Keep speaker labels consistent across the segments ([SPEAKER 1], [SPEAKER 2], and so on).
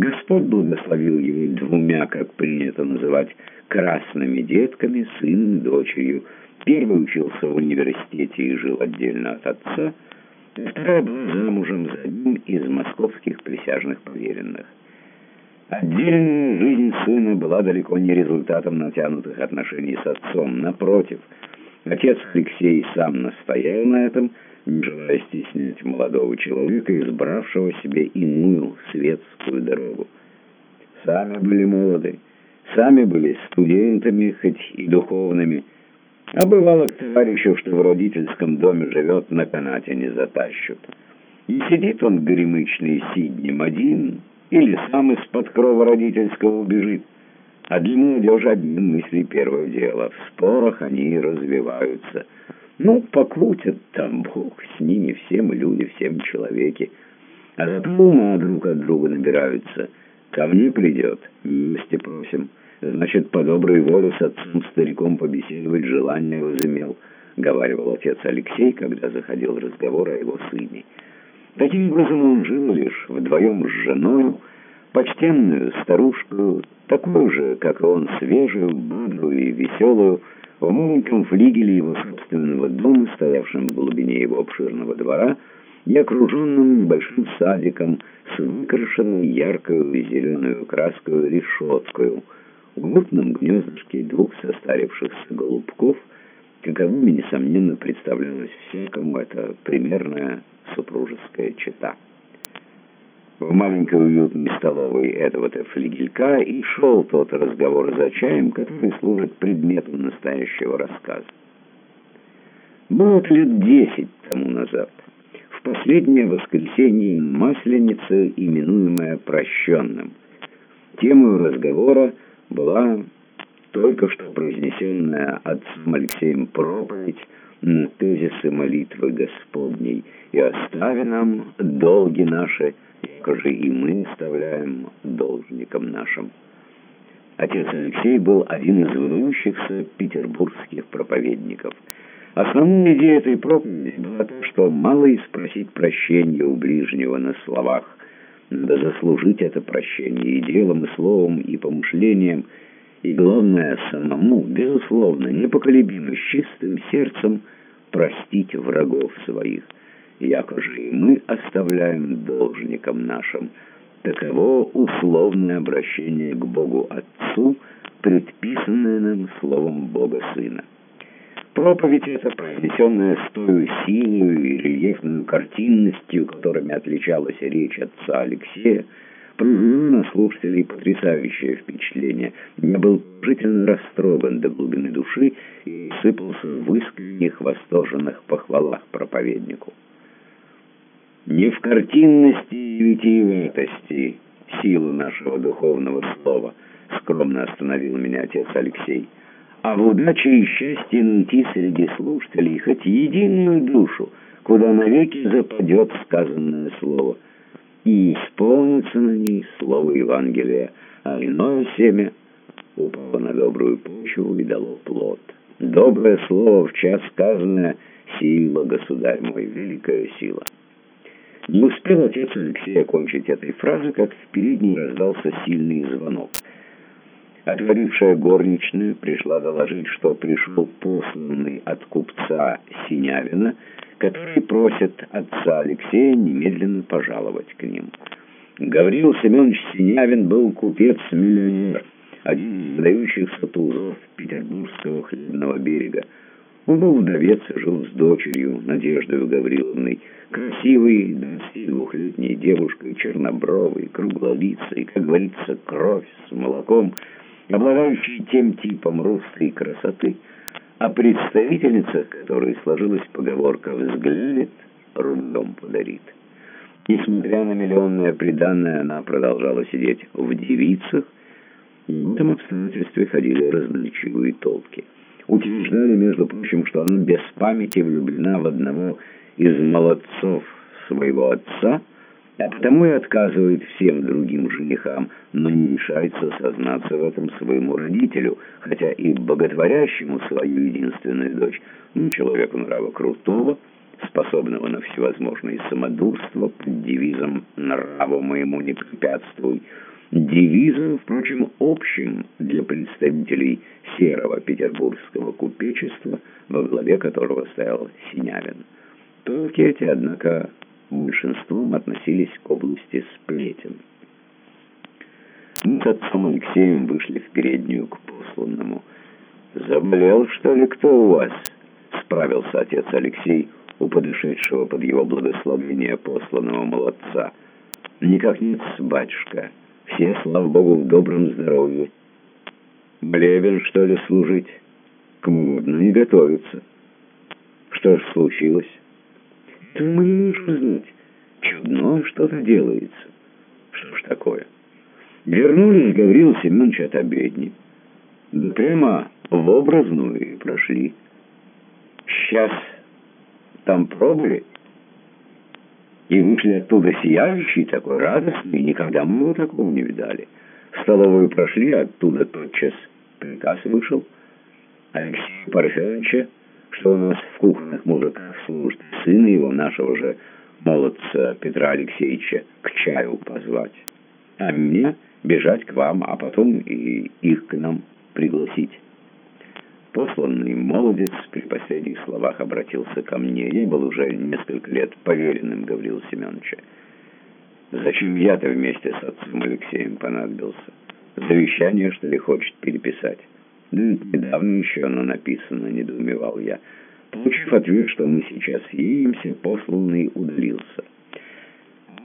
[SPEAKER 1] Господь благословил его двумя, как принято называть, красными детками, сыном и дочерью. Первый учился в университете и жил отдельно от отца, вторая была замужем за одним из московских присяжных поверенных. Отдельная жизнь сына была далеко не результатом натянутых отношений с отцом. Напротив, отец Алексей сам настоял на этом, не желая стеснять молодого человека, избравшего себе иную светскую дорогу. Сами были молоды, сами были студентами, хоть и духовными, а бывало к товарищу, что в родительском доме живет, на канате не затащут. И сидит он горемычный сиднем один, или сам из-под крова родительского убежит. Для молодежи одни мысли первое дело. В спорах они развиваются. Ну, покрутят там Бог, с ними все мы люди, все мы человеки. А зато ума друг от друга набираются. Ко мне придет, милости просим. Значит, по доброй воле с отцом-стариком побеседовать желание возымел, — говаривал отец Алексей, когда заходил разговор о его сыне. Таким образом он жил лишь вдвоем с женой, почтенную старушку, такую же, как и он, свежую, бодрую и веселую, в маленьком флигеле его собственного дома, стоявшем в глубине его обширного двора, и окруженным небольшим садиком с выкрашенной яркою зеленую краской решеткою, в мутном гнездышке двух состарившихся голубков, каковыми, несомненно, представлялась всякому эта примерная супружеская чета. В маленькой уютной столовой этого-то флигелька и шел тот разговор за чаем, который служит предметом настоящего рассказа. Было лет десять тому назад, в последнее воскресенье Масленицы, именуемое прощенным. Темой разговора была только что произнесенная отцом Алексеем проповедь на тезисы молитвы Господней «И остави нам долги наши, же и мы оставляем должникам нашим». Отец Алексей был один из выдающихся петербургских проповедников. Основная идея этой проповеди была то, что мало и спросить прощения у ближнего на словах. Надо заслужить это прощение и делом, и словом, и помышлением – и, главное, самому, безусловно, непоколебимо, с чистым сердцем простить врагов своих, якоже и мы оставляем должникам нашим. Таково условное обращение к Богу Отцу, предписанное нам словом Бога Сына. Проповедь эта, произнесенная с той силой и рельефной картинностью, которыми отличалась речь отца Алексея, произвел на слушателей потрясающее впечатление. Я был положительно растроган до глубины души и сыпался в искренних восторженных похвалах проповеднику. Не в картинности и витиеватости силу нашего духовного слова, скромно остановил меня отец Алексей, а в удаче и счастье найти среди слушателей хоть единую душу, куда навеки западет сказанное слово — и исполнится на ней слово Евангелия, а иное семя упало на добрую почву и дало плод. Доброе слово в час сказанное «Сила, государь мой, великая сила». Не успел отец Алексей окончить этой фразы, как в передней раздался сильный звонок. Отворившая горничная пришла доложить, что пришел посланный от купца Синявина, который просит отца Алексея немедленно пожаловать к ним. Гаврил Семенович Синявин был купец-миллионер, один из выдающихся тузов Петербургского хлебного берега. Он был вдовец, жил с дочерью, Надеждой Гавриловной, красивой, 22-летней девушкой, чернобровой, круглолицей, как говорится, кровь с молоком, обладающей тем типом русской красоты, а представительница, которой сложилась поговорка «взглянет, рудом подарит». Несмотря на миллионное преданное, она продолжала сидеть в девицах, в этом обстоятельстве ходили разночивые толки. Утверждали, между прочим, что она без памяти влюблена в одного из молодцов своего отца, а потому и отказывает всем другим женихам, но не решается сознаться в этом своему родителю, хотя и боготворящему свою единственную дочь, ну, человеку нрава крутого, способного на всевозможные самодурства под девизом «нраву моему не препятствуй», девизом, впрочем, общим для представителей серого петербургского купечества, во главе которого стоял Синявин. Толки эти, однако, большинством относились к области сплетен. Мы с отцом Алексеем вышли в переднюю к посланному. «Заболел, что ли, кто у вас?» — справился отец Алексей у подошедшего под его благословение посланного молодца. «Никак нет, батюшка. Все, слава богу, в добром здоровье. Молебен, что ли, служить? Кому угодно не готовится. Что ж случилось?» «Ты мы не можем знать. Чудно что-то делается. Что ж такое?» Вернулись Гаврил Семенович от обедни. Да прямо в образную и прошли. Сейчас там пробыли и вышли оттуда сияющий, такой радостный, никогда мы такого не видали. В столовую прошли, оттуда тотчас приказ вышел. Алексея Парфеновича, что у нас в кухонных мужиках служит, сына его, нашего же молодца Петра Алексеевича, к чаю позвать. А мне бежать к вам, а потом и их к нам пригласить. Посланный молодец при последних словах обратился ко мне. Я был уже несколько лет поверенным Гаврила Семеновича. Зачем я-то вместе с отцом Алексеем понадобился? Завещание, что ли, хочет переписать? Да недавно еще оно написано, недоумевал я. Получив ответ, что мы сейчас едемся, посланный удалился.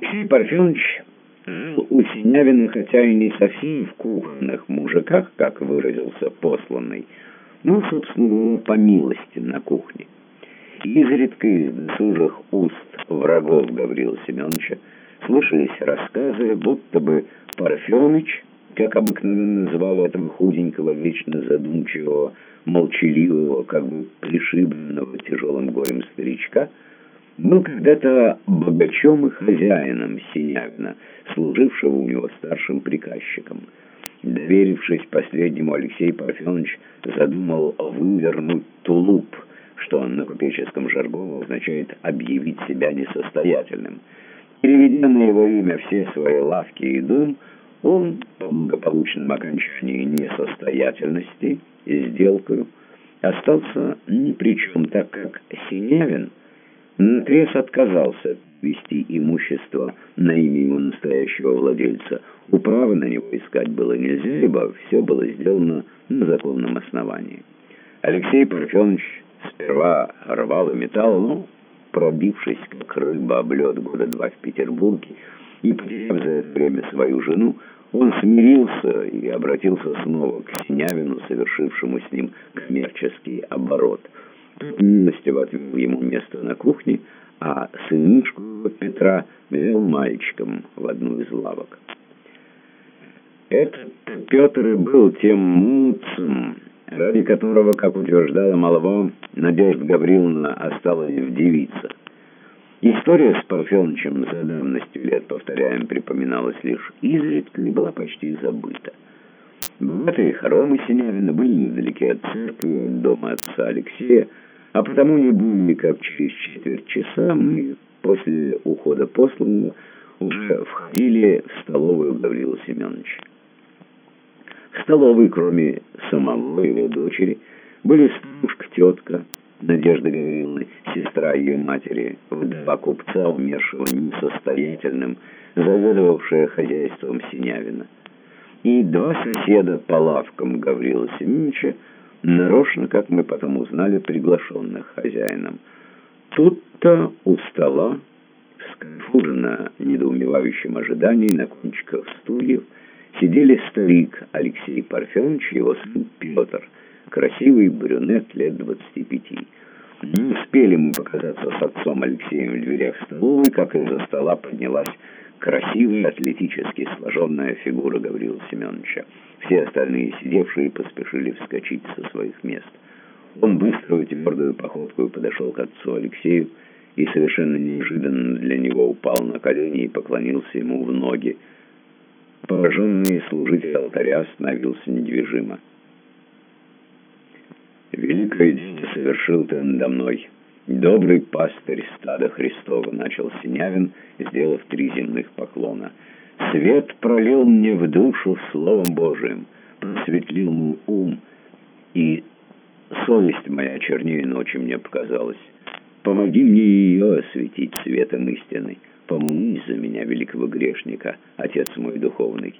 [SPEAKER 1] Алексей Парфенович жил у Синявина, хотя и не совсем в кухонных мужиках, как выразился посланный, но, собственно, по милости на кухне. Изредка из досужих уст врагов Гаврила Семеновича слышались рассказы, будто бы Парфеныч, как обыкновенно называл этого худенького, вечно задумчивого, молчаливого, как бы пришибленного тяжелым горем старичка, был когда-то богачом и хозяином Синявина, служившего у него старшим приказчиком – Доверившись последнему, Алексей Парфенович задумал вывернуть тулуп, что на купеческом жаргоне означает «объявить себя несостоятельным». Переведя на его имя все свои лавки и дом, он по благополучном окончании несостоятельности и сделкою остался ни при чем, так как Синявин наотрез отказался вести имущество на имя его настоящего владельца. Управы на него искать было нельзя, ибо все было сделано на законном основании. Алексей Парфенович сперва рвал и металл, но, пробившись как рыба об лед года два в Петербурге и потеряв за это время свою жену, он смирился и обратился снова к Синявину, совершившему с ним коммерческий оборот. Милостиво отвел ему место на кухне, а сынишку Петра взял мальчиком в одну из лавок. Этот Петр и был тем муцем, ради которого, как утверждала Малова, Надежда Гавриловна осталась в девицах. История с Парфеновичем за давностью лет, повторяем, припоминалась лишь изредка и была почти забыта. Богатые хоромы Синявина были недалеки от церкви, дома отца Алексея, а потому не более как через четверть часа мы после ухода посланного уже входили в столовую Гаврила Семеновича. В столовой, кроме самого его дочери, были старушка, тетка, Надежда Гавриловна, сестра ее матери, вдова купца, умершего несостоятельным, заведовавшая хозяйством Синявина, и два соседа по лавкам Гаврила Семеновича, нарочно, как мы потом узнали, приглашенных хозяином. Тут-то у стола, сконфуженно недоумевающем ожидании на кончиках стульев, сидели старик Алексей Парфенович и его сын Петр, красивый брюнет лет двадцати пяти. Не успели мы показаться с отцом Алексеем в дверях столовой, как из-за стола поднялась красивая, атлетически сложенная фигура Гаврила Семеновича. Все остальные сидевшие поспешили вскочить со своих мест. Он быструю твердую походку подошел к отцу Алексею и совершенно неожиданно для него упал на колени и поклонился ему в ноги. Пораженный служитель алтаря остановился недвижимо. «Великое дело совершил ты надо мной. Добрый пастырь стада Христова», — начал Синявин, сделав три земных поклона. Свет пролил мне в душу Словом Божиим, просветлил мой ум, и совесть моя чернее ночи мне показалась. Помоги мне ее осветить светом истины. Помни за меня, великого грешника, Отец мой духовный.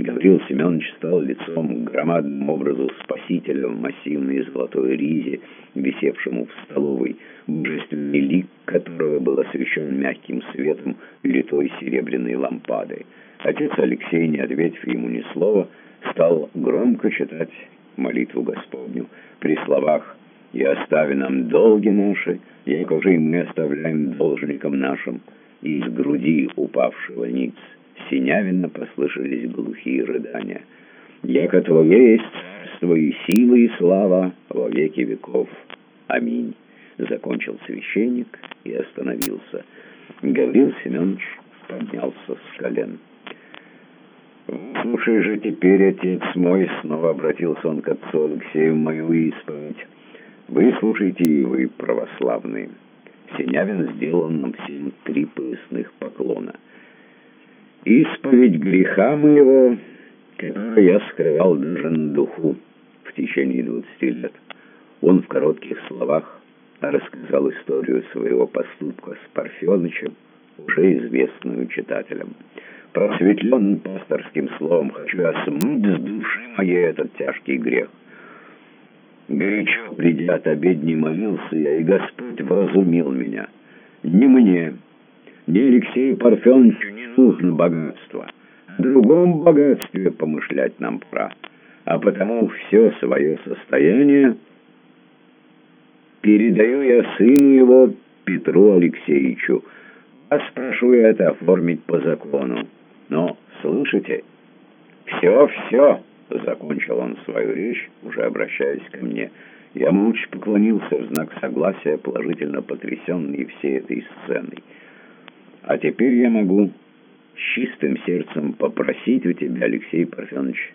[SPEAKER 1] Гаврил Семенович стал лицом к громадному образу Спасителя в массивной золотой ризе, висевшему в столовой, божественный лик которого был освещен мягким светом литой серебряной лампады. Отец Алексей, не ответив ему ни слова, стал громко читать молитву Господню. При словах «И остави нам долги наши, якоже и мы оставляем должникам нашим», из груди упавшего ниц Синявина послышались глухие рыдания. «Яко Твое есть царство и сила и слава во веки веков. Аминь!» Закончил священник и остановился. Гаврил Семенович поднялся с колен. «Слушай же теперь, отец мой!» — снова обратился он к отцу Алексею мою исповедь. «Вы слушайте, и вы православные!» Синявин сделал нам всем три поясных поклона — исповедь греха моего, который я скрывал даже духу в течение двадцати лет. Он в коротких словах рассказал историю своего поступка с Парфенычем, уже известную читателям. Просветленным пасторским словом хочу я с души моей этот тяжкий грех. Горячо придя от обедни молился я, и Господь вразумил меня. Не мне, ни Алексею Парфеновичу нужно богатство. О другом богатстве помышлять нам пора. А потому все свое состояние передаю я сыну его Петру Алексеевичу. А спрошу я это оформить по закону. Но, слышите, все-все, закончил он свою речь, уже обращаясь ко мне. Я молча поклонился в знак согласия, положительно потрясенный всей этой сценой. А теперь я могу с чистым сердцем попросить у тебя, Алексей Парфенович,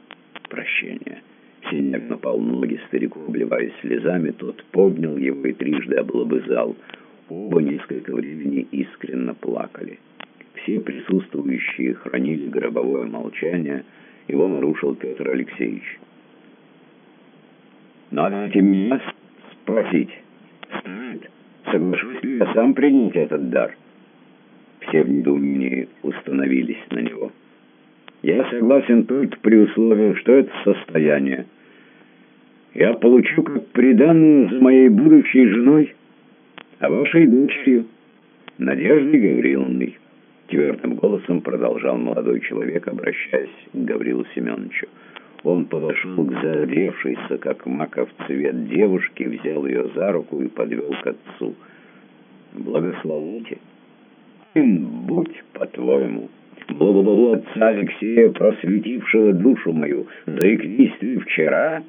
[SPEAKER 1] прощения. Синяк напал на ноги старику, обливаясь слезами. Тот поднял его и трижды облобызал. Оба несколько времени искренно плакали. Все присутствующие хранили гробовое молчание. Его нарушил Петр Алексеевич. «Надо меня спросить. Стоит. Соглашусь ли я сам принять этот дар?» Все в недоумении установились на него. Я согласен только при условии, что это состояние. Я получу как приданную за моей будущей женой, а вашей дочерью, Надеждой Гавриловной. Твердым голосом продолжал молодой человек, обращаясь к Гаврилу Семеновичу. Он подошел к загревшейся, как маков цвет девушке, взял ее за руку и подвел к отцу. «Благословите!» Будь по-твоему. Благодарю отца Алексея, просветившего душу мою. Заикнись ты вчера,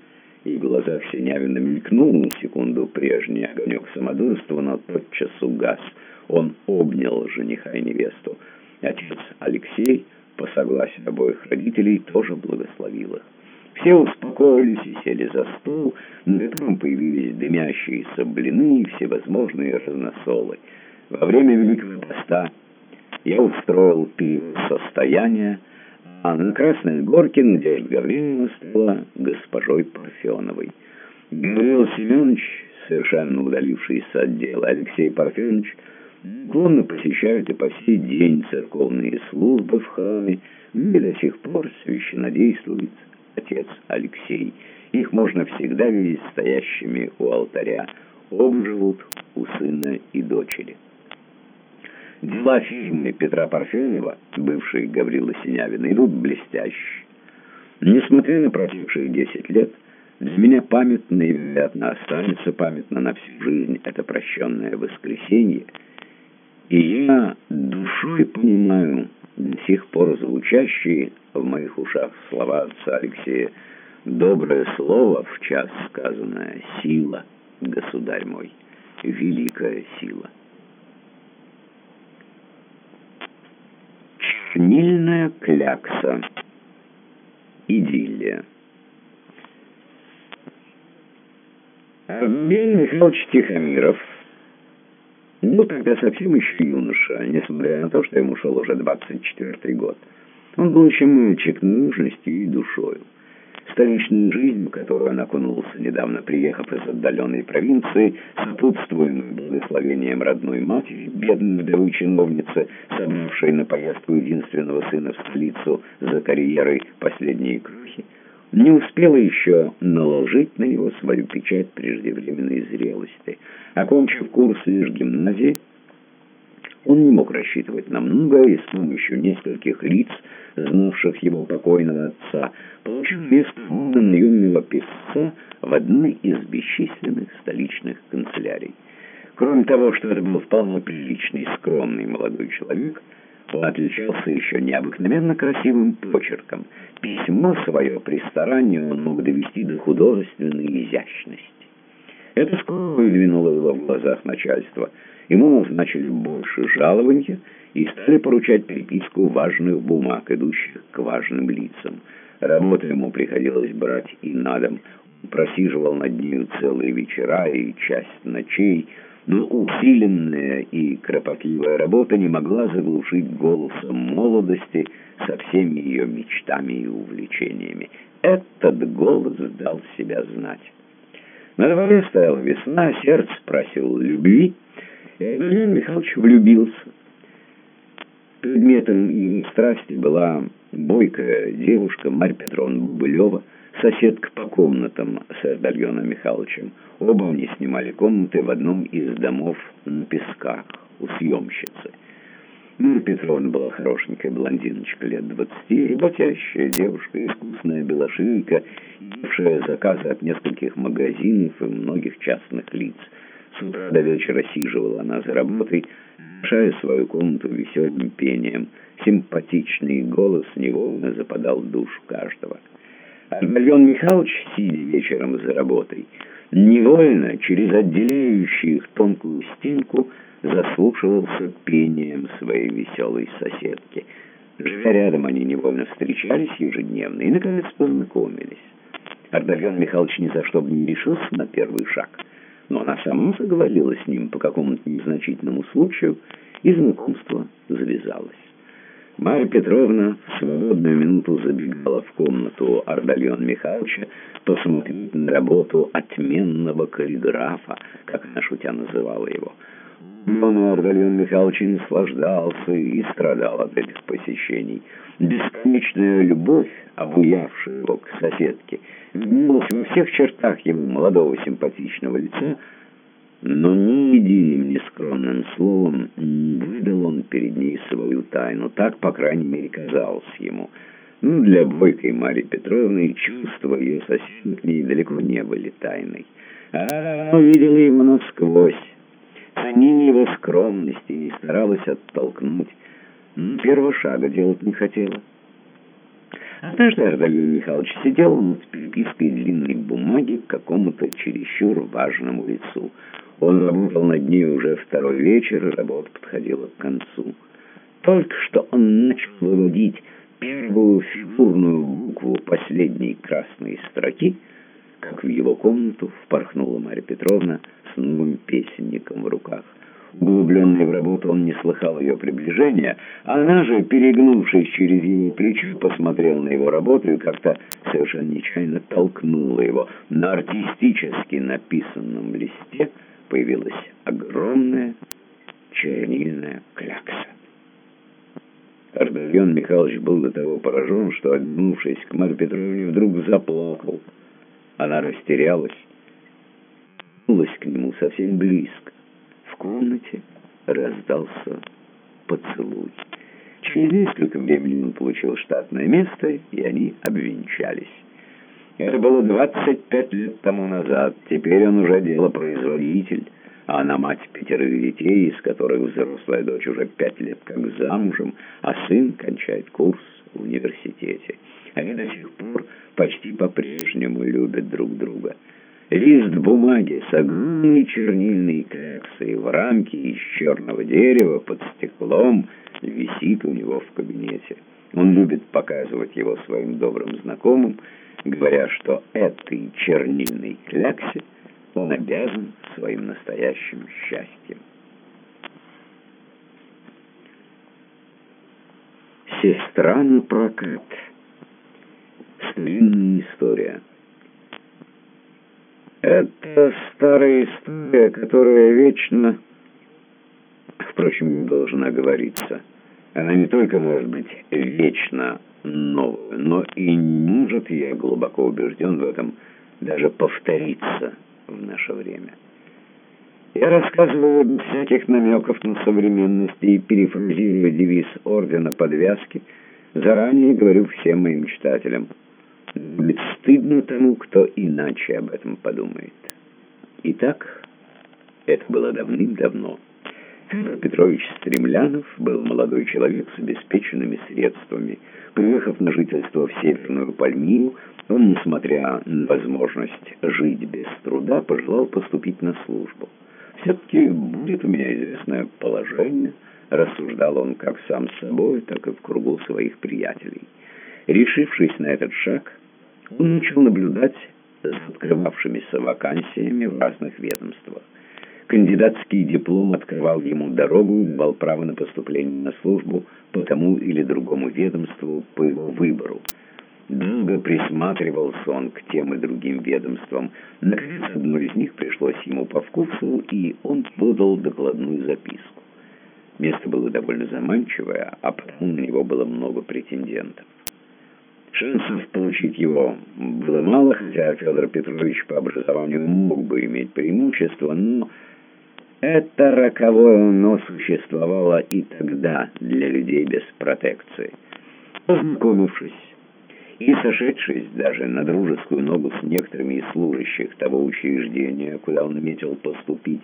[SPEAKER 1] и в глазах Синявина мелькнул на секунду прежний огонек самодурства, но тотчас угас. Он обнял жениха и невесту. Отец Алексей, по согласию обоих родителей, тоже благословил их. Все успокоились и сели за стол, на котором появились дымящиеся блины и всевозможные разносолы. Во время Великого Поста я устроил состояние, а на Красной Горке Надежда Гавриловна стала госпожой Парфеновой. Гаврил Семенович, совершенно удалившийся от дела, Алексей Парфенович, склонно посещают и по сей день церковные службы в храме, где до сих пор священнодействует отец Алексей. Их можно всегда видеть стоящими у алтаря. Оба живут у сына и дочери. Дела фирмы Петра Парфенова, бывшей Гаврила Синявина, идут блестяще. Несмотря на протекшие десять лет, для меня памятно и, вероятно, останется памятно на всю жизнь это прощенное воскресенье, и я душой понимаю до сих пор звучащие в моих ушах слова отца Алексея «Доброе слово в час сказанное — сила, государь мой, великая сила». Чернильная клякса. Идиллия. Авдей Михайлович Тихомиров был тогда совсем еще юноша, несмотря на то, что ему шел уже 24 год. Он был еще мальчик нужностью и душою. Столичная жизнь, в которую он окунулся, недавно приехав из отдаленной провинции, сопутствуемой благословением родной матери, бедной вдовы чиновницы, собравшей на поездку единственного сына в столицу за карьерой последние крохи, не успела еще наложить на него свою печать преждевременной зрелости. Окончив курс лишь гимназии, он не мог рассчитывать на многое и с помощью нескольких лиц, знавших его покойного отца, получил место наемного писца в одной из бесчисленных столичных канцелярий. Кроме того, что это был вполне приличный, скромный молодой человек, он отличался еще необыкновенно красивым почерком. Письмо свое при старании он мог довести до художественной изящности. Это скоро выдвинуло его в глазах начальства – Ему назначили больше жалования и стали поручать переписку важных бумаг, идущих к важным лицам. Работу ему приходилось брать и на дом. Он просиживал над нею целые вечера и часть ночей, но усиленная и кропотливая работа не могла заглушить голосом молодости со всеми ее мечтами и увлечениями. Этот голос дал себя знать. На дворе стояла весна, сердце просил любви, Ильин Михайлович влюбился. Предметом страсти была бойкая девушка Марья Петровна Бубылева, соседка по комнатам с Ардальоном Михайловичем. Оба они снимали комнаты в одном из домов на Песках у съемщицы. Марья Петровна была хорошенькая блондиночка лет двадцати, работящая девушка, искусная белошийка, имевшая заказы от нескольких магазинов и многих частных лиц – с утра до вечера сиживала она за работой, шая свою комнату веселым пением. Симпатичный голос невольно западал в душу каждого. Альбальон Михайлович, сидя вечером за работой, невольно через отделяющую их тонкую стенку заслушивался пением своей веселой соседки. Живя рядом, они невольно встречались ежедневно и, наконец, познакомились. Ардальон Михайлович ни за что бы не решился на первый шаг — но она сама заговорила с ним по какому-то незначительному случаю, и знакомство завязалось. Марья Петровна в свободную минуту забегала в комнату Ардальона Михайловича посмотреть на работу отменного каллиграфа, как она шутя называла его. Он Ардальон Михайлович наслаждался и страдал от этих посещений. Бесконечная любовь, обуявшая его к соседке, виднелась во всех чертах его молодого симпатичного лица, но ни единым нескромным словом не выдал он перед ней свою тайну. Так, по крайней мере, казалось ему. Ну, для бойкой Марии Петровны чувства ее соседа к далеко не были тайной. А она увидела его насквозь, ценила его скромности и старалась оттолкнуть. Первого шага делать не хотела. Однажды Ардалий Михайлович сидел над перепиской длинной бумаги к какому-то чересчур важному лицу. Он работал над ней уже второй вечер, и работа подходила к концу. Только что он начал выводить первую фигурную букву последней красной строки, как в его комнату впорхнула Марья Петровна с новым песенником в руках. Углубленный в работу, он не слыхал ее приближения. Она же, перегнувшись через его плечо, посмотрела на его работу и как-то совершенно нечаянно толкнула его. На артистически написанном листе появилась огромная чернильная клякса. Ардальон Михайлович был до того поражен, что, обернувшись к Марье Петровне, вдруг заплакал. Она растерялась, вернулась к нему совсем близко. Комнате раздался поцелуй. Через несколько времени он получил штатное место, и они обвенчались. Это было 25 лет тому назад. Теперь он уже делопроизводитель, а она мать пятерых детей, из которых взрослая дочь уже пять лет как замужем, а сын кончает курс в университете. Они до сих пор почти по-прежнему любят друг друга. Лист бумаги с огромной чернильной кляксой в рамке из черного дерева под стеклом висит у него в кабинете. Он любит показывать его своим добрым знакомым, говоря, что этой чернильной кляксе он обязан своим настоящим счастьем. Сестра на прокат. Старинная история. Это старая история, которая вечно, впрочем, не должна говориться. Она не только может быть вечно новая, но и может, я глубоко убежден в этом, даже повториться в наше время. Я рассказываю без всяких намеков на современность и перефразирую девиз ордена подвязки, заранее говорю всем моим читателям. Стыдно тому, кто иначе об этом подумает. Итак, это было давным-давно. Федор Петрович Стремлянов был молодой человек с обеспеченными средствами. Приехав на жительство в Северную Пальмиру, он, несмотря на возможность жить без труда, пожелал поступить на службу. «Все-таки будет у меня известное положение», — рассуждал он как сам с собой, так и в кругу своих приятелей. Решившись на этот шаг, начал наблюдать за открывавшимися вакансиями в разных ведомствах. Кандидатский диплом открывал ему дорогу и давал право на поступление на службу по тому или другому ведомству по его выбору. Долго присматривался он к тем и другим ведомствам. Наконец, одно из них пришлось ему по вкусу, и он подал докладную записку. Место было довольно заманчивое, а потому на него было много претендентов. Шансов получить его было мало, хотя Федор Петрович по образованию мог бы иметь преимущество, но это роковое «но» существовало и тогда для людей без протекции. Познакомившись и сошедшись даже на дружескую ногу с некоторыми из служащих того учреждения, куда он наметил поступить,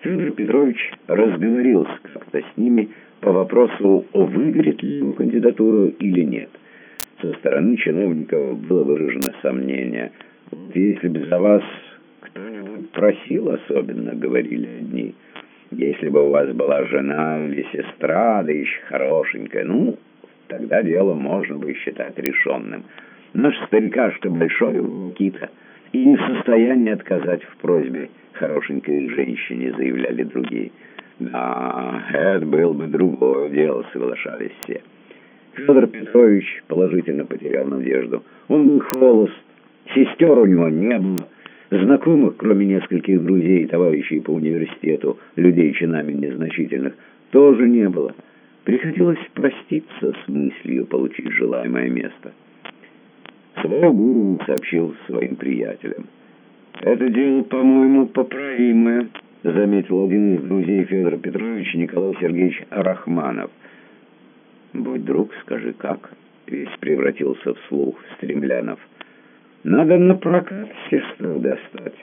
[SPEAKER 1] Федор Петрович разговорился как-то с ними по вопросу, о выберет ли ему кандидатуру или нет. Со стороны чиновников было выражено сомнение. Если бы за вас кто-нибудь просил особенно, говорили одни, если бы у вас была жена или сестра, да еще хорошенькая, ну, Тогда дело можно бы считать решенным. Наш старикашка большой Никита и не в состоянии отказать в просьбе хорошенькой женщине, заявляли другие. Да, это было бы другое дело, соглашались все. Федор Петрович положительно потерял надежду. Он был холост, сестер у него не было, знакомых, кроме нескольких друзей и товарищей по университету, людей чинами незначительных, тоже не было. Приходилось проститься с мыслью получить желаемое место. Свое гуру сообщил своим приятелям. «Это дело, по-моему, поправимое», — заметил один из друзей Федора Петровича Николай Сергеевич Рахманов. «Будь друг, скажи, как?» — весь превратился в слух Стремлянов. «Надо на прокат сестру достать».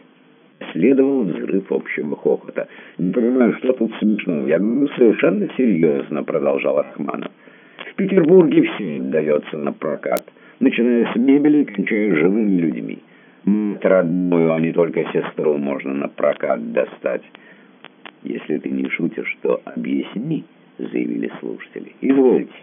[SPEAKER 1] Следовал взрыв общего хохота. «Не понимаю, что тут смешно. Я говорю совершенно серьезно», — продолжал Рахманов. «В Петербурге все дается на прокат, начиная с мебели и кончая живыми людьми. Родную, а не только сестру можно на прокат достать». «Если ты не шутишь, то объясни», — заявили слушатели. «Извольте».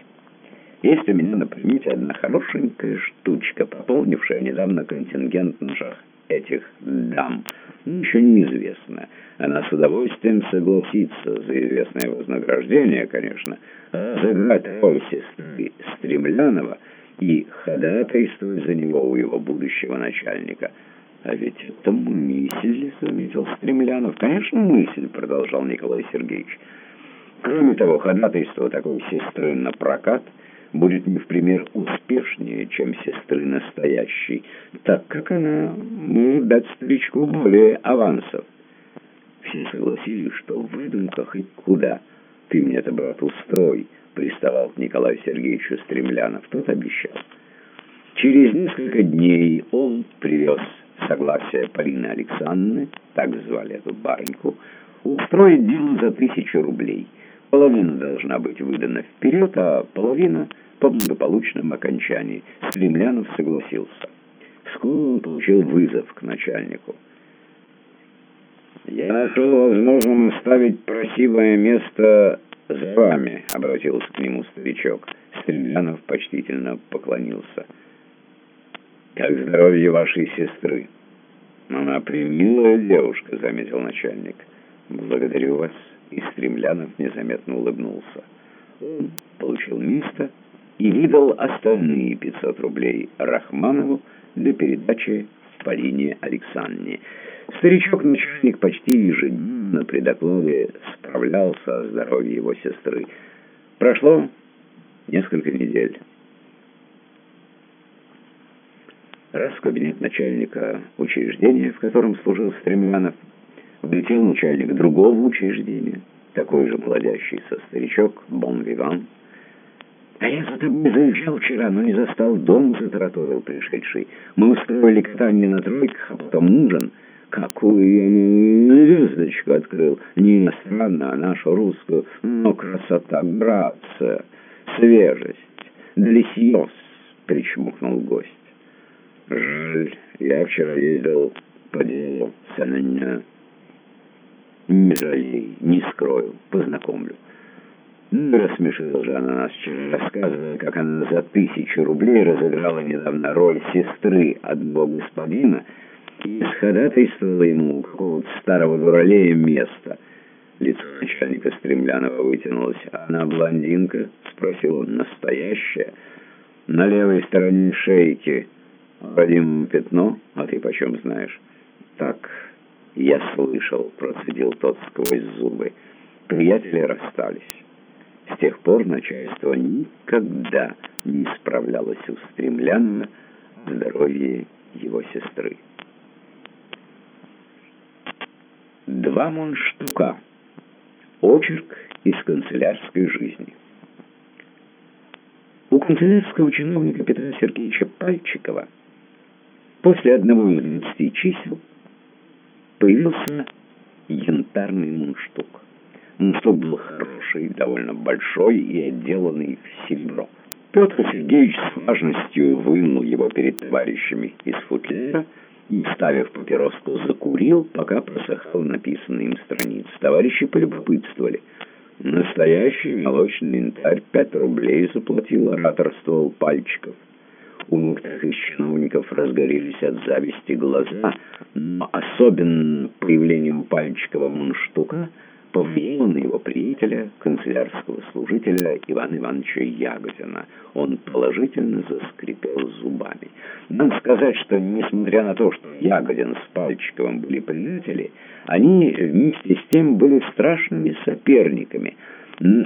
[SPEAKER 1] Есть у меня на примете одна хорошенькая штучка, пополнившая недавно контингент наших этих дам еще неизвестно. Она с удовольствием согласится за известное вознаграждение, конечно, сыграть роль сестры Стремлянова и ходатайствовать за него у его будущего начальника. А ведь это мысль, заметил Стремлянов. Конечно, мысль, продолжал Николай Сергеевич. Кроме того, ходатайство такой сестры на прокат – будет не в пример успешнее, чем сестры настоящей, так как она может дать старичку более авансов. Все согласились, что выдумка хоть куда. Ты мне это, брат, устрой, приставал к Николаю Сергеевичу Стремлянов. Тот обещал. Через несколько дней он привез согласие Полины Александровны, так звали эту барыньку, устроить дело за тысячу рублей. Половина должна быть выдана вперед, а половина по благополучном окончании. Стремлянов согласился. Вскоре он получил вызов к начальнику. «Я нашел возможным оставить просивое место за вами», — обратился к нему старичок. Стремлянов почтительно поклонился. «Как здоровье вашей сестры?» «Она примилая девушка», — заметил начальник. «Благодарю вас». И Стремлянов незаметно улыбнулся. Он получил место и выдал остальные 500 рублей Рахманову для передачи Полине Александровне. Старичок-начальник почти ежедневно при докладе справлялся о здоровье его сестры. Прошло несколько недель. Раз в кабинет начальника учреждения, в котором служил Стремянов, влетел начальник другого учреждения, такой же молодящийся старичок, бон-виван. «А я за тобой заезжал вчера, но не застал дом», — затараторил пришедший. «Мы устроили катание на тройках, а потом ужин. Какую я звездочку открыл! Не иностранную, а нашу русскую. Но красота, грация, свежесть, делисьос!» — причмокнул гость. «Жаль, я вчера ездил по делу с Ананья». Не жалей, не скрою, познакомлю. Рассмешила же она нас вчера, рассказывая, как она за тысячу рублей разыграла недавно роль сестры одного господина и сходатайствовала ему у какого-то старого дуралея место. Лицо начальника Стремлянова вытянулось. «Она блондинка?» — спросил он. «Настоящая?» «На левой стороне шейки родимое пятно, а ты почем знаешь?» «Так...» «Я слышал», — процедил тот сквозь зубы. Приятели расстались. С тех пор начальство никогда не справлялось устремленно о здоровье его сестры. Два мунштука. Очерк из канцелярской жизни. У канцелярского чиновника Петра Сергеевича Пальчикова после одного из чисел появился янтарный мундштук. Мундштук был хороший, довольно большой и отделанный в серебро. Петр Сергеевич с важностью вынул его перед товарищами из футляра и, ставив папироску, закурил, пока просыхал написанный им страниц. Товарищи полюбопытствовали. Настоящий молочный янтарь пять рублей заплатил, ораторствовал Пальчиков. У некоторых из чиновников разгорелись от зависти глаза, но особенно появлением Пальчикова мундштука повлияло на его приятеля, канцелярского служителя Ивана Ивановича Ягодина. Он положительно заскрипел зубами. Надо сказать, что несмотря на то, что Ягодин с Пальчиковым были приятели, они вместе с тем были страшными соперниками.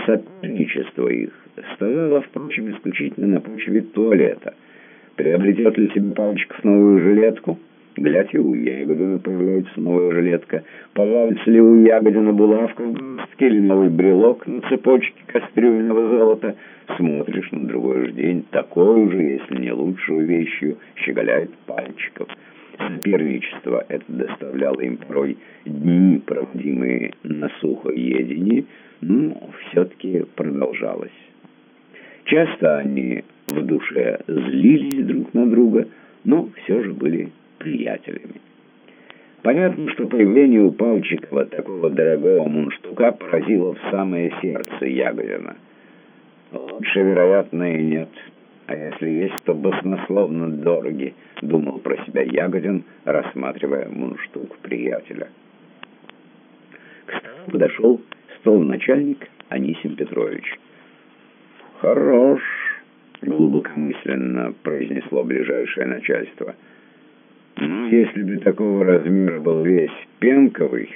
[SPEAKER 1] Соперничество их стояло, впрочем, исключительно на почве туалета – Приобретет ли себе Павлочков новую жилетку? Глядь, и у Ягодина появляется новая жилетка. Появится ли у Ягодина булавка или новый брелок на цепочке кастрюльного золота? Смотришь на другой же день, такой же, если не лучшую вещью, щеголяет пальчиков. Соперничество это доставляло им порой дни, проводимые на сухоедении, но все-таки продолжалось. Часто они в душе злились друг на друга, но все же были приятелями. Понятно, что появление у Павчикова такого дорогого мунштука поразило в самое сердце Ягодина. Лучше, вероятно, и нет. А если есть, то баснословно дороги, думал про себя Ягодин, рассматривая мунштук приятеля. К столу подошел стол начальник Анисим Петрович. «Хорош!» — глубокомысленно произнесло ближайшее начальство. «Ну, если бы такого размера был весь пенковый,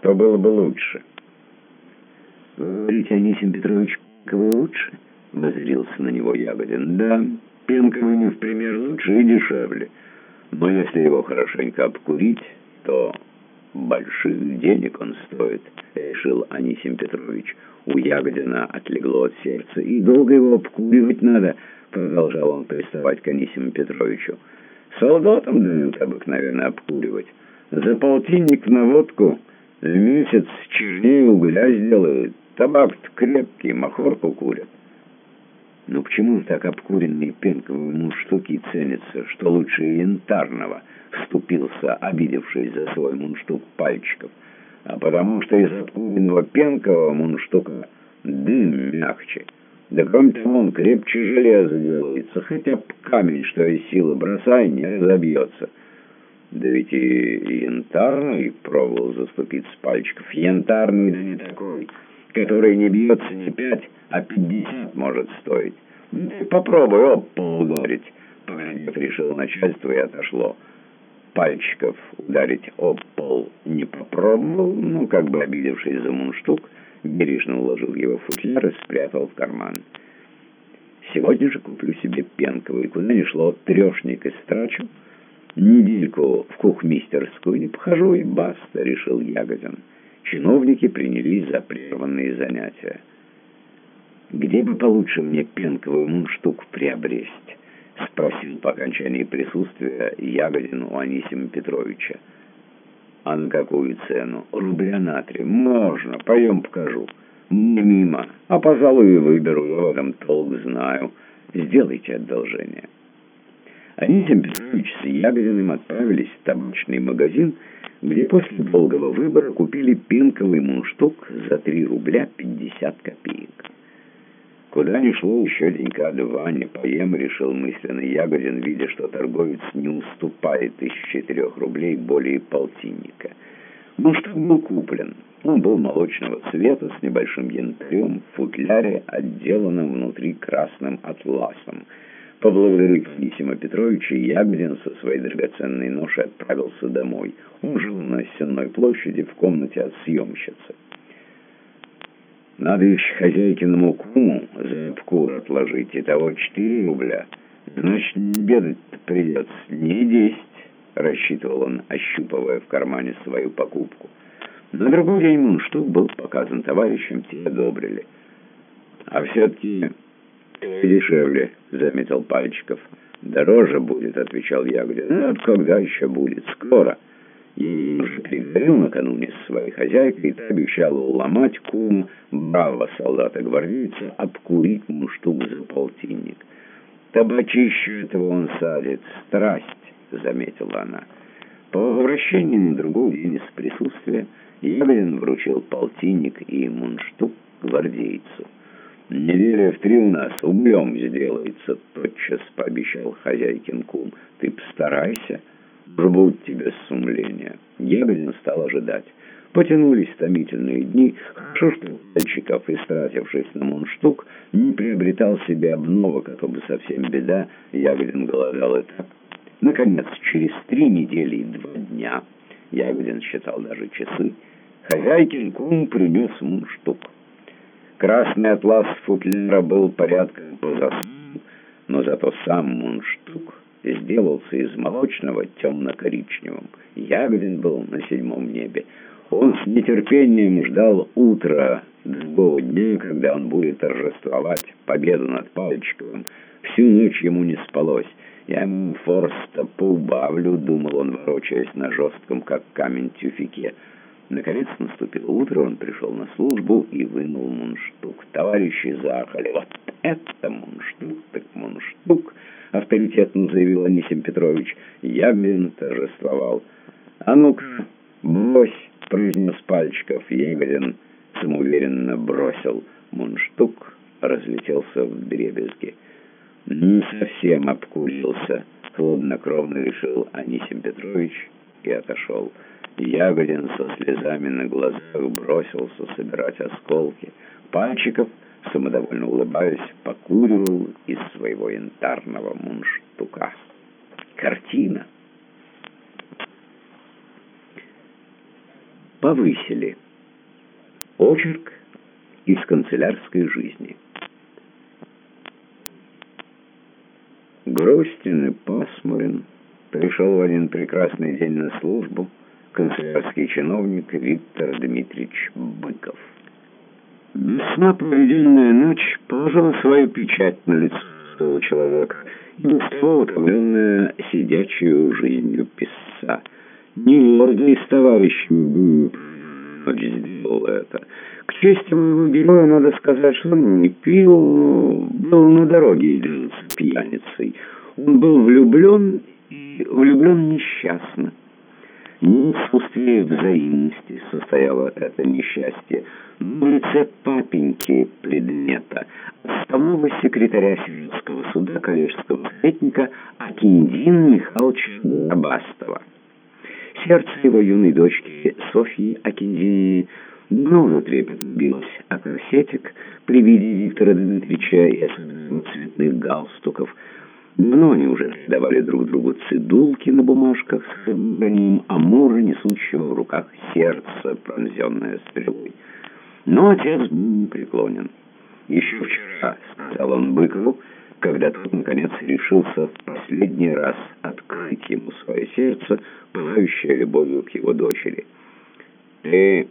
[SPEAKER 1] то было бы лучше». «Вы говорите, Анисим Петрович, пенковый лучше?» — воззрился на него Ягодин. «Да, пенковый не в пример лучше и дешевле. Но если его хорошенько обкурить, то больших денег он стоит», — решил Анисим Петрович. У Ягодина отлегло от сердца. «И долго его обкуривать надо», — продолжал он приставать к Анисиму Петровичу. «Солдатам дают обыкновенно обкуривать. За полтинник на водку в месяц чернее угля сделают. Табак-то крепкий, махорку курят». «Ну почему так обкуренные пенковые мундштуки ценятся, что лучше янтарного?» — вступился, обидевшись за свой мундштук пальчиков — а потому что из откуренного пенкового мундштука дым мягче. Да кроме того, он крепче железа делается, хотя камень, что из силы бросай, не разобьется. Да ведь и янтарный пробовал заступить с пальчиков. Янтарный, да не такой, который не бьется не пять, а пятьдесят может стоить. Ты попробуй об пол ударить. Поглядев, решил начальство и отошло. Пальчиков ударить об пол не попробовал, но, как бы обидевшись за мундштук, бережно уложил его в футляр и спрятал в карман. Сегодня же куплю себе пенковый, куда ни шло, трешник и страчу. Недельку в кухмистерскую не похожу и баста, решил Ягодин. Чиновники принялись за прерванные занятия. «Где бы получше мне пенковую мундштук приобрести?» — спросил по окончании присутствия Ягодин у Анисима Петровича. «А на какую цену?» «Рубля на три. Можно. Пойдем покажу». «Не мимо. А, пожалуй, и выберу. В этом толк знаю. Сделайте одолжение». Анисим Петрович с Ягодиным отправились в табачный магазин, где после долгого выбора купили пинковый мундштук за 3 рубля 50 копеек. Куда ни шло еще денька два, не поем, решил мысленно Ягодин, видя, что торговец не уступает из четырех рублей более полтинника. Мундштук был куплен. Он был молочного цвета с небольшим янтарем в футляре, отделанном внутри красным атласом. Поблагодарив Анисима Петровича, Ягодин со своей драгоценной ношей отправился домой. Он жил на Сенной площади в комнате от съемщицы. Надо еще хозяйкиному куму за обкур отложить, и того четыре рубля. Значит, бедать придется не десять, рассчитывал он, ощупывая в кармане свою покупку. На другой день мундштук был показан товарищам, те одобрили. А все-таки дешевле, заметил Пальчиков. Дороже будет, отвечал Ягодин. Ну, когда еще будет? Скоро. И переговорил накануне с своей хозяйкой, и обещала уломать кум бравого солдата-гвардейца обкурить мундштук за полтинник. «Табачище этого он садит, страсть», — заметила она. По возвращении на другой день из присутствия Ягодин вручил полтинник и мундштук гвардейцу. «Неделя в три у нас углем сделается», — тотчас пообещал хозяйкин кум. «Ты постарайся». Жбут тебе сумления. Ягодин стал ожидать. Потянулись томительные дни. Хорошо, что мальчиков, истратившись на мундштук, не приобретал себе обновок, а то бы совсем беда. Ягодин голодал и так. Наконец, через три недели и два дня, Ягодин считал даже часы, хозяйкин кум принес мундштук. Красный атлас футляра был порядком позасун, но зато сам мундштук сделался из молочного темно-коричневым. Ягодин был на седьмом небе. Он с нетерпением ждал утра другого дня, когда он будет торжествовать победу над Пальчиковым. Всю ночь ему не спалось. «Я ему форста поубавлю», — думал он, ворочаясь на жестком, как камень, тюфике. Наконец наступило утро, он пришел на службу и вынул мундштук. Товарищи захали. «Вот это мундштук, так мундштук!» — авторитетно заявил Анисим Петрович. Ягодин торжествовал. «А ну-ка, брось!» — произнес Пальчиков. Ягодин самоуверенно бросил. Мундштук разлетелся в дребезги. «Не совсем обкурился», — хладнокровно решил Анисим Петрович и отошел. Ягодин со слезами на глазах бросился собирать осколки. Пальчиков — самодовольно улыбаясь, покуривал из своего янтарного мундштука. Картина. Повысили. Очерк из канцелярской жизни. Грустен и пасмурен пришел в один прекрасный день на службу канцелярский чиновник Виктор Дмитриевич Быков. Весна проведенная ночь положила свою печать на лицо этого человека, и без того утомленная сидячую жизнью писца. Не лорды с товарищами ночь сделал это. К чести моего героя надо сказать, что он не пил, но был на дороге и пьяницей. Он был влюблен и влюблен несчастно. Не в отсутствии взаимности состояло это несчастье, в лице папеньки предмета, отставного секретаря Сибирского суда коллежского советника Акиндина Михайловича Габастова. Сердце его юной дочки Софьи Акиндини уже трепет билась а корсетик при виде Виктора Дмитриевича и особенно цветных галстуков. Они уже давали друг другу цидулки на бумажках с броним Амура, несущего в руках сердце, пронзенное стрелой. Но отец был непреклонен. «Еще вчера», — сказал он Быкову, когда тот, наконец, решился в последний раз открыть ему свое сердце, пылающее любовью к его дочери. «Ты,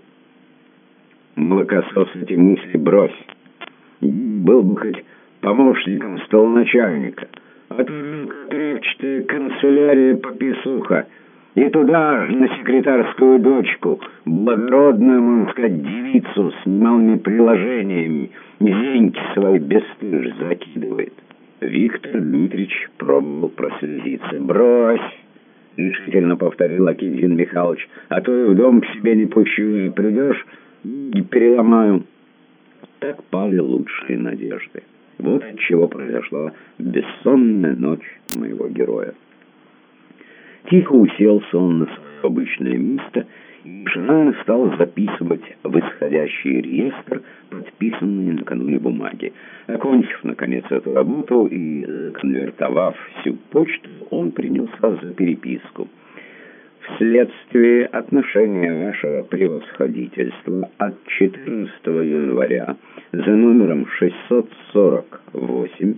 [SPEAKER 1] молокосос, эти мысли брось. Был бы хоть помощником столоначальника, то крепчатая канцелярия пописуха». И туда же на секретарскую дочку, благородную, можно сказать, девицу с немалыми приложениями, деньги свои бесстыж закидывает. Виктор Дмитриевич пробовал прослезиться. «Брось!» — решительно повторил Акинфин Михайлович. «А то и в дом к себе не пущу, и придешь и переломаю». Так пали лучшие надежды. Вот от чего произошла бессонная ночь моего героя. Тихо уселся он на свое обычное место и жена стал записывать в исходящий реестр подписанные накануне бумаги. Окончив, наконец, эту работу и конвертовав всю почту, он принялся за переписку. Вследствие отношения вашего превосходительства от 14 января за номером 648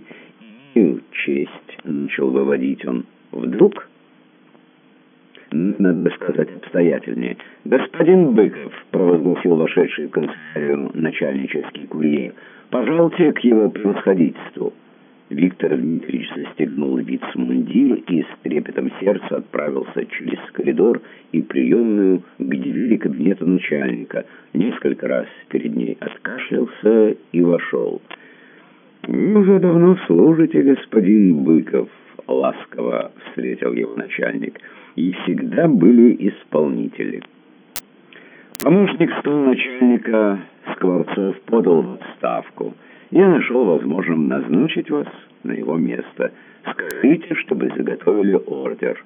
[SPEAKER 1] и честь начал выводить он. Вдруг надо сказать обстоятельнее. «Господин Быков», — провозгласил вошедший в канцелярию начальнический курьер, — «пожалуйте к его превосходительству». Виктор Дмитриевич застегнул вицмундир и с трепетом сердца отправился через коридор и приемную к двери кабинета начальника. Несколько раз перед ней откашлялся и вошел. «Вы уже давно служите, господин Быков», — ласково встретил его начальник и всегда были исполнители. Помощник столоначальника Скворцов подал в отставку. Я нашел возможным назначить вас на его место. Скажите, чтобы заготовили ордер.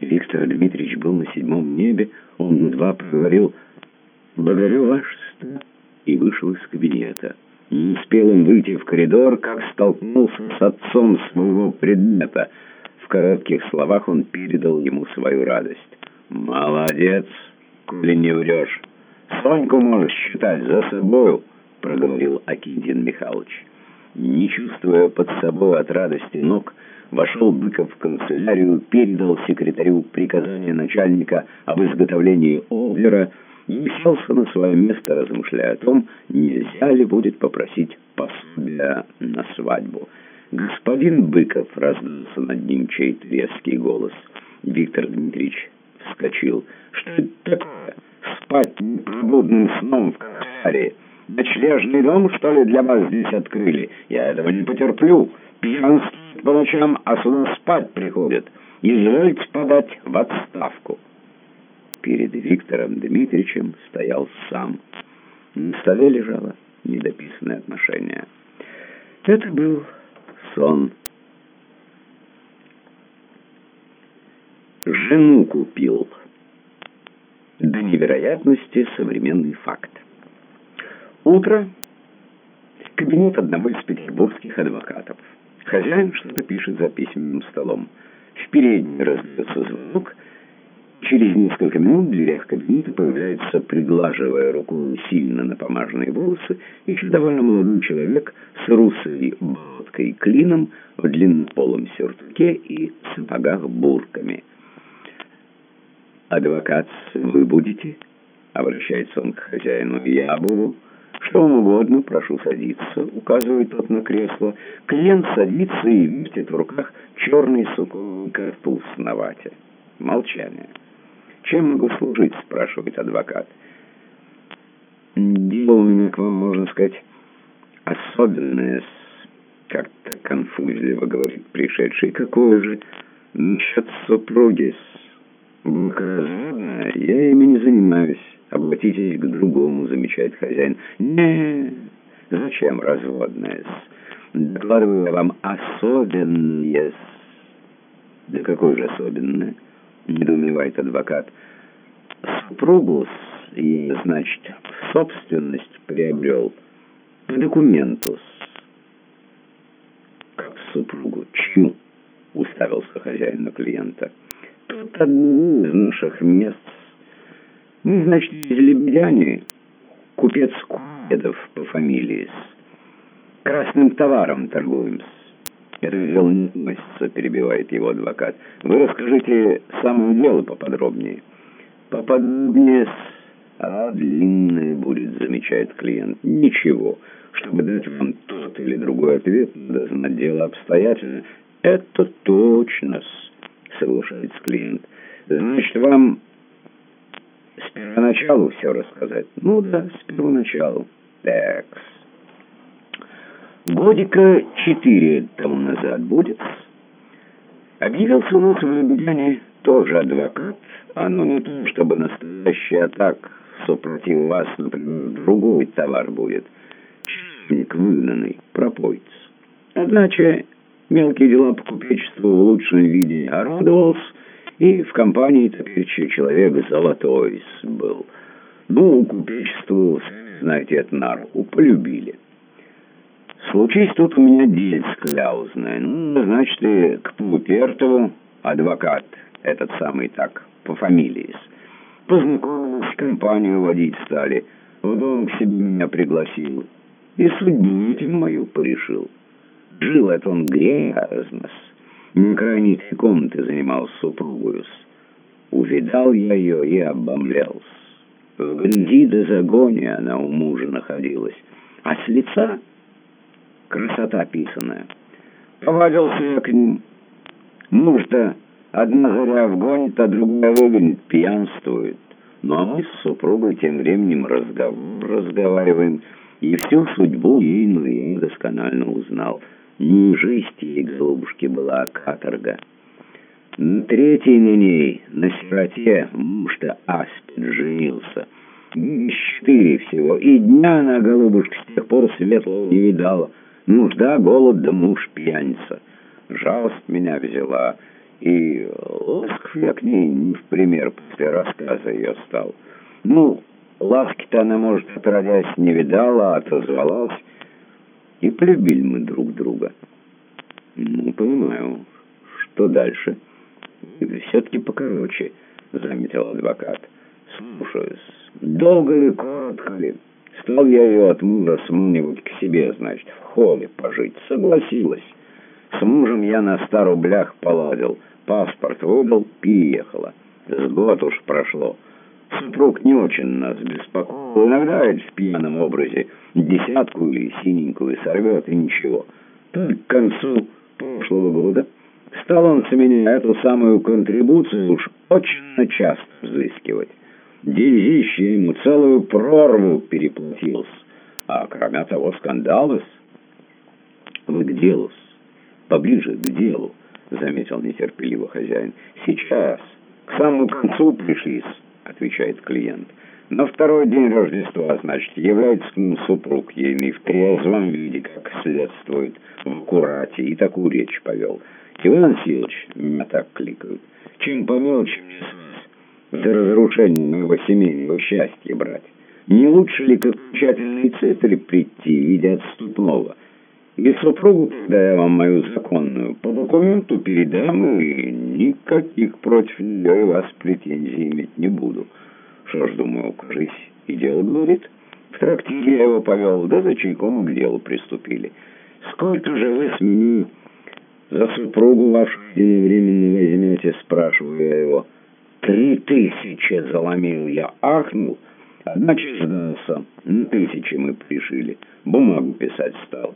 [SPEAKER 1] Виктор Дмитриевич был на седьмом небе. Он едва проговорил «Благодарю вашество» и вышел из кабинета. Не успел он выйти в коридор, как столкнулся с отцом своего предмета — в коротких словах он передал ему свою радость. «Молодец, коли не врешь. Соньку можешь считать за собою», — проговорил Акинтин Михайлович. Не чувствуя под собой от радости ног, вошел Быков в канцелярию, передал секретарю приказание начальника об изготовлении овлера и селся на свое место, размышляя о том, нельзя ли будет попросить пособия на свадьбу. «Господин Быков!» — раздался над ним чей-то резкий голос. Виктор Дмитриевич вскочил. «Что это такое? Спать непробудным сном в канцелярии? Ночлежный дом, что ли, для вас здесь открыли? Я этого не потерплю. Пьянствует по ночам, а сюда спать приходят. Извольте подать в отставку». Перед Виктором Дмитриевичем стоял сам. На столе лежало недописанное отношение. Это был сон. Жену купил. До невероятности современный факт. Утро. Кабинет одного из петербургских адвокатов. Хозяин что-то пишет за письменным столом. В передней раздается звонок — Через несколько минут в дверях кабинета появляется, приглаживая рукой сильно напомаженные волосы, еще довольно молодой человек с русой бородкой клином в длиннополом сюртуке и сапогах-бурками. «Адвокат, вы будете?» — обращается он к хозяину. «Я буду. Что вам угодно, прошу садиться», — указывает тот на кресло. Клиент садится и вертит в руках черный суконный картуз на вате. Молчание. «Чем могу служить?» — спрашивает адвокат. «Дело у меня к вам, можно сказать, особенное, как-то конфузливо говорит пришедший. Какое же насчет супруги бракоразводная? Я ими не занимаюсь. Обратитесь к другому, замечает хозяин. Не, зачем разводная? Докладываю вам особенное. Да какое же особенное? недоумевает адвокат. Супругу и, значит, собственность приобрел по документу как супругу. Чью? Уставился хозяин на клиента. Тут одно из наших мест. Мы, значит, Лебедяне, купец Кудов по фамилии, с красным товаром торгуем. Это относится, перебивает его адвокат. Вы расскажите самое дело поподробнее. Поподробнее, а длинное будет, замечает клиент. Ничего, чтобы дать вам тот или другой ответ, надо дело обстоятельно. Это точно, соглашается клиент. Значит, вам с первоначалу все рассказать? Ну да, с первоначалу. Так. Годика четыре тому назад будет. Объявился у нас в Лебедяне тоже адвокат. А ну не то, чтобы настоящий, а так, супротив вас, например, другой товар будет. Чиновник выгнанный, пропоится. Одначе мелкие дела по купечеству в лучшем виде орудовался, и в компании теперь человек золотой был. Ну, купечеству, знаете, это на руку, полюбили. Случись тут у меня дельц кляузная. Ну, значит, и к Пупертову адвокат, этот самый так, по фамилии. Познакомились, компанию водить стали. В дом к себе меня пригласил. И судьбу этим мою порешил. Жил это он грязно не крайней комнаты занимался супругою. Увидал я ее и обомлялся. В грязи до загоне она у мужа находилась, а с лица красота писаная. Повадился я к ним. Муж-то одна заря вгонит, а другая выгонит, пьянствует. Ну а мы с супругой тем временем разгов... разговариваем, и всю судьбу ей, ну, я досконально узнал — не ей, голубушки, была, каторга. Третий на ней, на сироте, муж-то аспид женился. Четыре всего, и дня она, голубушка, с тех пор светлого не видала. Нужда, голод, да муж пьяница. Жалость меня взяла, и ласков я к ней не в пример после рассказа ее стал. Ну, ласки-то она, может, отродясь не видала, а отозвалась, и полюбили мы друг друга. Ну, понимаю. Что дальше? Все-таки покороче, заметил адвокат. Слушаюсь. Долго ли, коротко ли? Стал я ее от мужа сманивать к себе, значит, в холле пожить. Согласилась. С мужем я на ста рублях поладил. Паспорт выдал, переехала. С год уж прошло. Супруг не очень нас беспокоил. Иногда ведь в пьяном образе десятку или синенькую сорвет, и ничего. Так к концу прошлого года стал он с меня эту самую контрибуцию уж очень часто взыскивать. Деньгище ему целую прорву переплатился. А кроме того, скандалы Вы к делу Поближе к делу, заметил нетерпеливо хозяин. Сейчас, к самому концу пришлись отвечает клиент. На второй день Рождества, значит, является к нему супруг ейный в трезвом виде, как следствует, в курате, и такую речь повел. Иван Васильевич, меня так кликают, чем помелче мне с вас, за разрушение моего семейного счастья брать. Не лучше ли к окончательной цели прийти в виде отступного? И супругу, когда я вам мою законную, по документу передам, и никаких против нее и вас претензий иметь не буду. Что ж, думаю, кажись, и дело говорит. В трактире я его повел, да за чайком к делу приступили. Сколько же вы с меня за супругу вашу временно возьмете, спрашиваю я его. Три тысячи заломил я, ахнул, одначе сдался. На тысячи мы пришили, бумагу писать стал.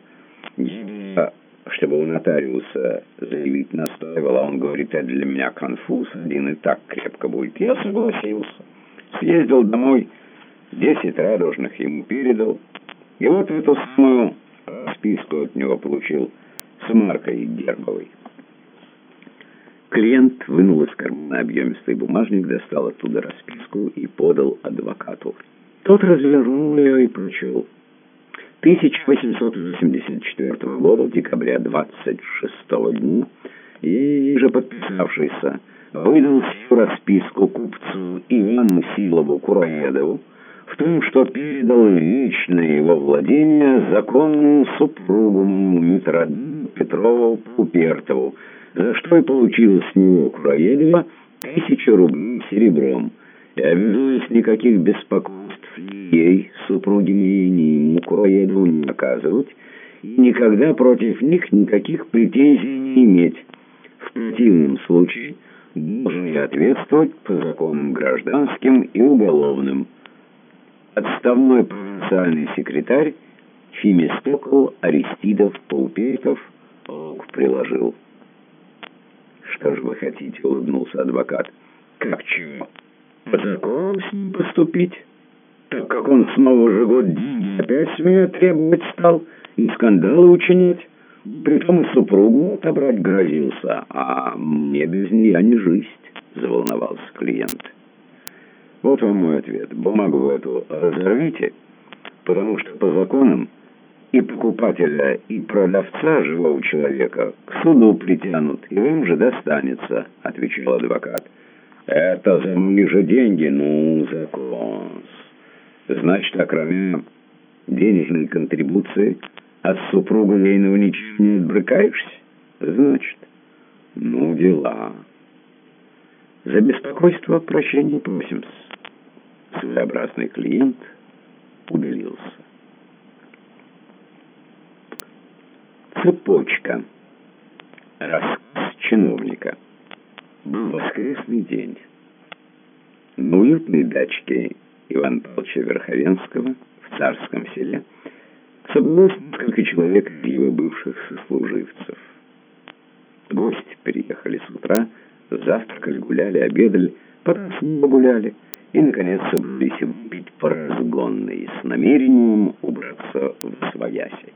[SPEAKER 1] Я, чтобы у нотариуса заявить настаивал, а он говорит, это для меня конфуз, один и так крепко будет. Я согласился. Съездил домой, десять радужных ему передал. И вот эту самую списку от него получил с маркой Гербовой. Клиент вынул из кармана объемистый бумажник, достал оттуда расписку и подал адвокату. Тот развернул ее и прочел. 1884 года, декабря 26 дня, и же подписавшийся выдал всю расписку купцу Ивану Силову Кураедову в том, что передал личное его владение законному супругу Митроду Петрову Пупертову, за что и получил с него Кураедова тысячу рублей серебром, и обязуясь никаких беспокойств ей, супруге ни Кураедову не оказывать, и никогда против них никаких претензий не иметь. В противном случае должен ответствовать по законам гражданским и уголовным. Отставной провинциальный секретарь Фимистокл Аристидов Паупейтов руку приложил. «Что же вы хотите?» — улыбнулся адвокат. «Как чего? По законам с ним поступить? Так как он с нового же года опять с меня требовать стал и скандалы учинять?» Притом и супругу отобрать грозился, а мне без нее не жизнь, заволновался клиент. Вот вам мой ответ. Бумагу эту разорвите, потому что по законам и покупателя, и продавца живого человека к суду притянут, и им же достанется, отвечал адвокат. Это за мои же деньги, ну, закон. Значит, кроме денежной контрибуции от супруга ейного ничем не отбрыкаешься? Значит, ну, дела. За беспокойство прощения просим. Своеобразный клиент удалился. Цепочка. Рассказ чиновника. Был воскресный день. На уютной дачке Ивана Павловича Верховенского в Царском селе собралось несколько человек его бывших сослуживцев. Гости приехали с утра, завтракали, гуляли, обедали, потом снова гуляли и, наконец, собрались выпить по разгонной с намерением убраться в свояси.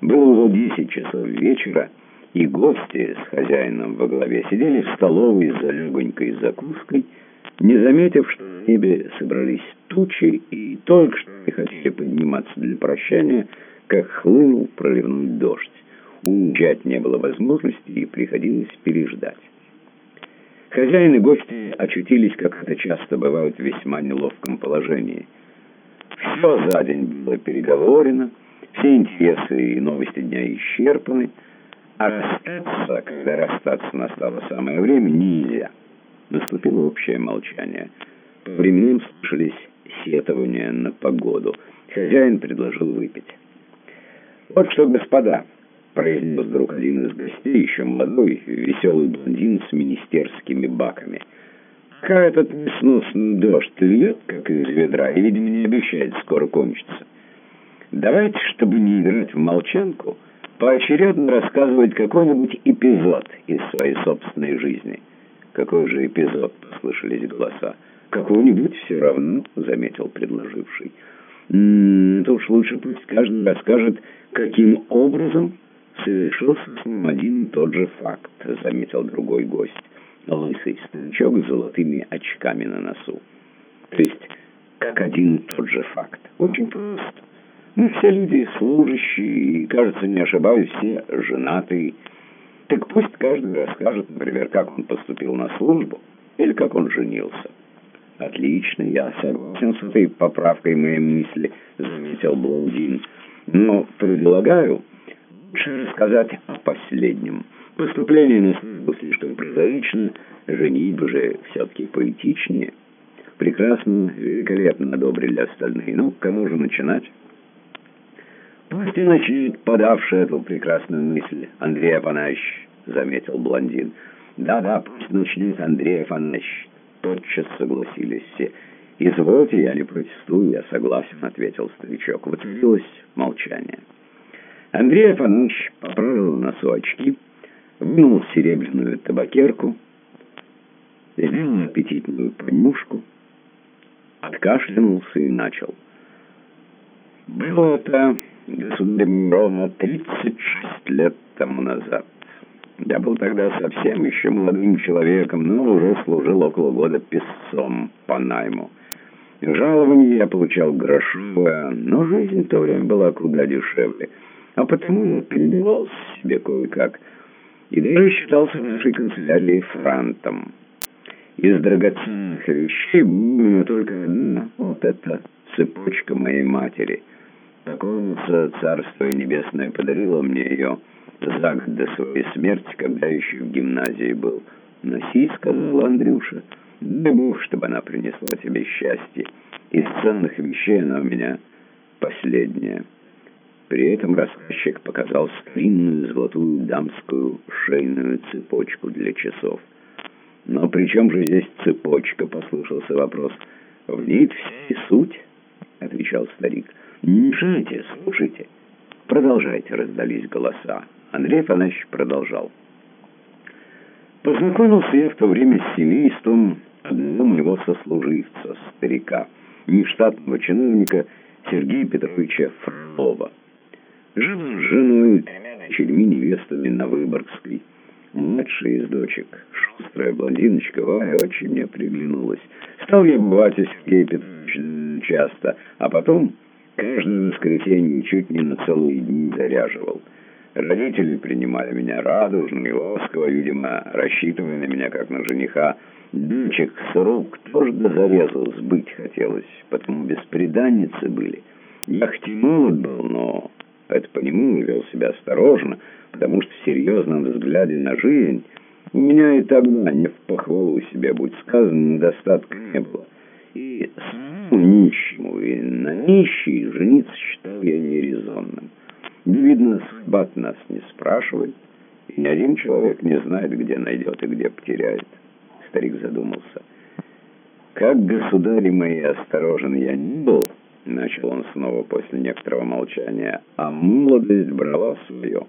[SPEAKER 1] Было уже десять часов вечера, и гости с хозяином во главе сидели в столовой за легонькой закуской, не заметив, что в небе собрались тучи, и только что не хотели подниматься для прощания, как хлынул проливной дождь. Уезжать не было возможности, и приходилось переждать. Хозяин и гости очутились, как это часто бывает, в весьма неловком положении. Все за день было переговорено, все интересы и новости дня исчерпаны, а расстаться, когда расстаться настало самое время, нельзя. Наступило общее молчание. По временам слышались сетования на погоду. Хозяин предложил выпить. «Вот что, господа», — произнес вдруг один из гостей, еще молодой, веселый блондин с министерскими баками. «Как этот несносный дождь льет, как из ведра, и, видимо, не обещает скоро кончиться. Давайте, чтобы не играть в молчанку, поочередно рассказывать какой-нибудь эпизод из своей собственной жизни». «Какой же эпизод?» — послышались голоса. «Какой-нибудь все равно», — заметил предложивший. «М-м, «Это уж лучше пусть каждый расскажет, каким образом совершился с ним один и тот же факт», — заметил другой гость. Лысый старичок с золотыми очками на носу. «То есть, как один и тот же факт. Очень просто. Мы все люди служащие, и, кажется, не ошибаюсь, все женатые». Так пусть каждый расскажет, например, как он поступил на службу или как он женился. Отлично, я согласен с этой поправкой моей мысли, заметил блондин. Но предлагаю лучше рассказать о последнем. Поступление на службу слишком прозаично, женитьба же все-таки поэтичнее. Прекрасно, великолепно одобрили остальные. Ну, кому же начинать? «Пусть и начнет подавший эту прекрасную мысль, Андрей Афанасьевич», — заметил блондин. «Да-да, пусть начнет Андрей Афанасьевич». Тотчас согласились все. «Извольте, я не протестую, я согласен», — ответил старичок. Воцарилось молчание. Андрей Афанасьевич поправил носу очки, вынул серебряную табакерку, сделал аппетитную понюшку, откашлянулся и начал. «Было это...» государем ровно 36 лет тому назад. Я был тогда совсем еще молодым человеком, но уже служил около года песцом по найму. Жалование я получал грошовое, но жизнь в то время была куда дешевле. А потому я перебивался себе кое-как и даже считался в нашей канцелярии франтом. Из драгоценных вещей было только одна. Вот это цепочка моей матери. Покойница, царство небесное, подарила мне ее за год до своей смерти, когда еще в гимназии был. «Носи», — сказал Андрюша. «Дай Бог, чтобы она принесла тебе счастье. Из ценных вещей она у меня последняя». При этом рассказчик показал старинную золотую дамскую шейную цепочку для часов. «Но при чем же здесь цепочка?» — послышался вопрос. «В ней вся суть», — отвечал старик. «Не мешайте, слушайте». «Продолжайте», — раздались голоса. Андрей Афанасьевич продолжал. Познакомился я в то время с семейством одного моего сослуживца, старика, нештатного чиновника Сергея Петровича Фролова. Жил он с женой, тремя дочерьми невестами на Выборгской. Младшая из дочек, шустрая блондиночка, Вая, очень мне приглянулась. Стал я бывать у Сергея Петровича часто, а потом каждое воскресенье чуть не на целые дни заряживал. Родители принимали меня радужно и ласково, видимо, рассчитывая на меня как на жениха. Дочек с рук тоже до зарезу сбыть хотелось, потому беспреданницы были. Я хоть и молод был, но это по нему вел себя осторожно, потому что в серьезном взгляде на жизнь у меня и тогда не в похвалу себе, будь сказано, недостатка не было. И самому нищему, и на нищий жениться считал я нерезонным. Видно, судьба нас не спрашивает, и ни один человек не знает, где найдет и где потеряет. Старик задумался. «Как, государи мои, осторожен я не был», — начал он снова после некоторого молчания, «а молодость брала свое».